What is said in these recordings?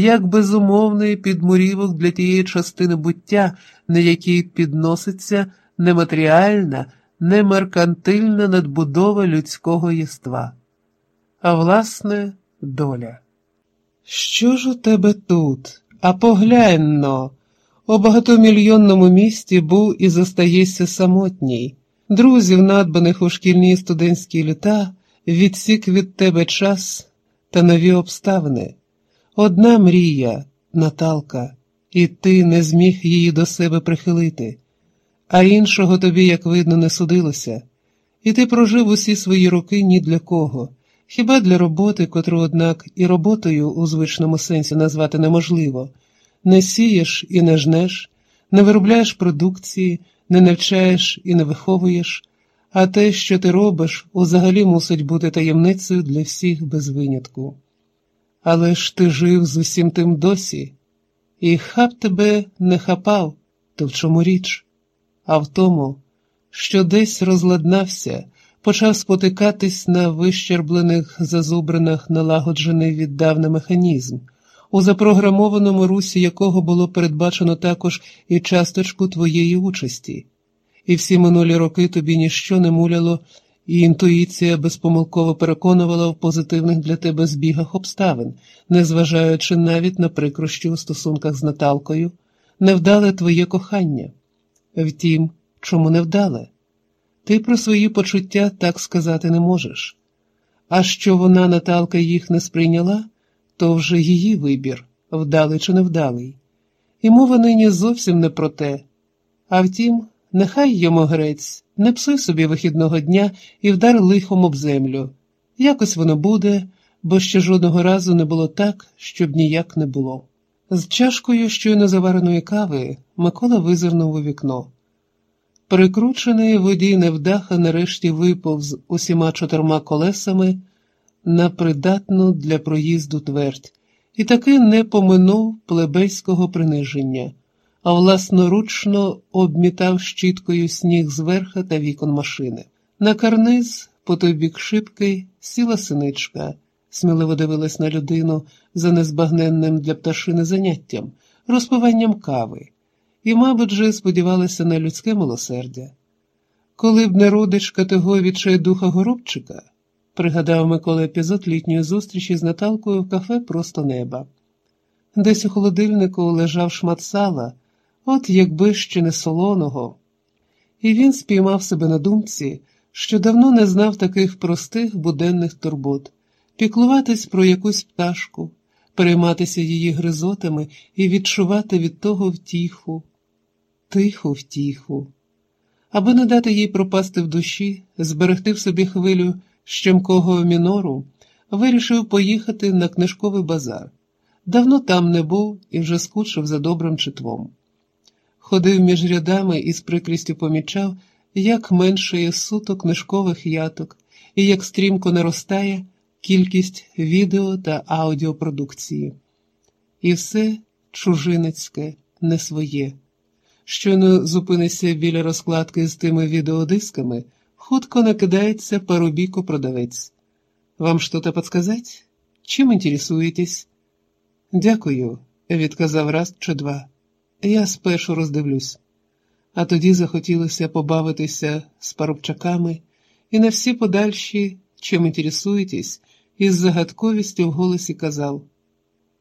як безумовний підмурівок для тієї частини буття, на якій підноситься нематеріальна, немеркантильна надбудова людського єства, а власне доля. Що ж у тебе тут? А поглянь но, у багатомільйонному місті був і зостаєшся самотній. Друзів, надбаних у шкільні студентські літа, відсік від тебе час та нові обставини. Одна мрія, Наталка, і ти не зміг її до себе прихилити, а іншого тобі, як видно, не судилося, і ти прожив усі свої роки ні для кого, хіба для роботи, котру, однак, і роботою у звичному сенсі назвати неможливо, не сієш і не жнеш, не виробляєш продукції, не навчаєш і не виховуєш, а те, що ти робиш, взагалі мусить бути таємницею для всіх без винятку. Але ж ти жив з усім тим досі, і хаб тебе не хапав, то в чому річ, а в тому, що десь розладнався, почав спотикатись на вищерблених зазубринах налагоджений віддавна механізм, у запрограмованому русі якого було передбачено також і часточку твоєї участі, і всі минулі роки тобі ніщо не муляло і інтуїція безпомилково переконувала в позитивних для тебе збігах обставин, незважаючи навіть на прикрощі у стосунках з Наталкою, невдале твоє кохання. Втім, чому невдале? Ти про свої почуття так сказати не можеш. А що вона, Наталка, їх не сприйняла, то вже її вибір, вдалий чи невдалий. І мова нині зовсім не про те. А втім, нехай йому грець. Не псуй собі вихідного дня і вдар лихом об землю. Якось воно буде, бо ще жодного разу не було так, щоб ніяк не було. З чашкою щойно завареної кави Микола визирнув у вікно. Прикручений водій невдаха нарешті виповз усіма чотирма колесами на придатну для проїзду твердь і таки не поминув плебейського приниження а власноручно обмітав щіткою сніг зверха та вікон машини. На карниз, по той бік шибки, сіла синичка, сміливо дивилась на людину за незбагненним для пташини заняттям, розпиванням кави, і, мабуть, же сподівалася на людське милосердя. Коли б не родичка того відчайдуха горобчика, пригадав Микола епізод літньої зустрічі з Наталкою в кафе просто неба. Десь у холодильнику лежав шмат сала. От якби ще не солоного. І він спіймав себе на думці, що давно не знав таких простих буденних турбот, піклуватись про якусь пташку, перейматися її гризотами і відчувати від того втіху, тиху втіху, аби не дати їй пропасти в душі, зберегти в собі хвилю щемкого мінору, вирішив поїхати на книжковий базар. Давно там не був і вже скучив за добрим читвом ходив між рядами і з прикрістю помічав, як меншає суто книжкових яток і як стрімко наростає кількість відео та аудіопродукції. І все чужинецьке, не своє. Щойно зупинися біля розкладки з тими відеодисками, хутко накидається парубіко продавець. Вам что-то подсказать? Чим інтересуєтесь? Дякую, відказав раз чи два. Я спершу роздивлюсь, а тоді захотілося побавитися з парубчаками і на всі подальші, чим інтересуєтесь, із загадковістю в голосі казав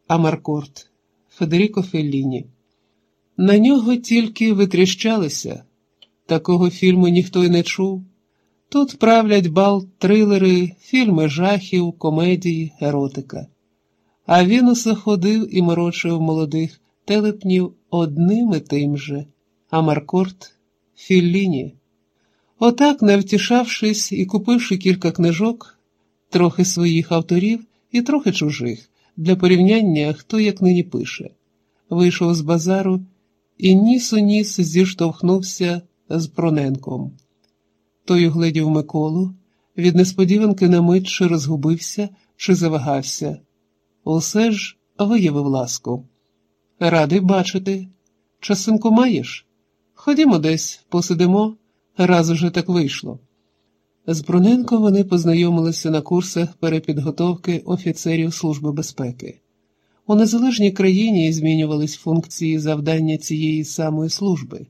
Амаркорт Федеріко Фелліні. На нього тільки витріщалися, такого фільму ніхто й не чув. Тут правлять бал трилери, фільми жахів, комедії, еротика. А він усе ходив і морочив молодих телепнів одним і тим же, а Маркорт Філліні. Отак, навтішавшись і купивши кілька книжок, трохи своїх авторів і трохи чужих, для порівняння, хто як нині пише, вийшов з базару і ніс у ніс зіштовхнувся з Проненком. Той угледів Миколу, від несподіванки на мить чи розгубився, чи завагався. Усе ж виявив ласку. Радий бачити. Часинку маєш? Ходімо десь, посидимо, раз уже так вийшло. З Бруненко вони познайомилися на курсах перепідготовки офіцерів Служби безпеки. У незалежній країні змінювались функції завдання цієї самої служби,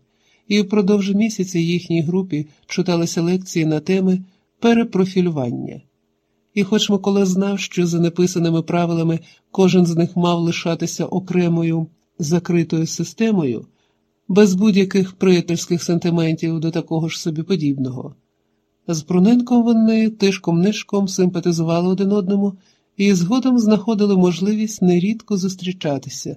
і впродовж місяця їхній групі читалися лекції на теми перепрофілювання. І хоч Микола знав, що за неписаними правилами кожен з них мав лишатися окремою закритою системою, без будь-яких приятельських сентиментів до такого ж собі подібного. З Бруненком вони тишком нишком симпатизували один одному і згодом знаходили можливість нерідко зустрічатися,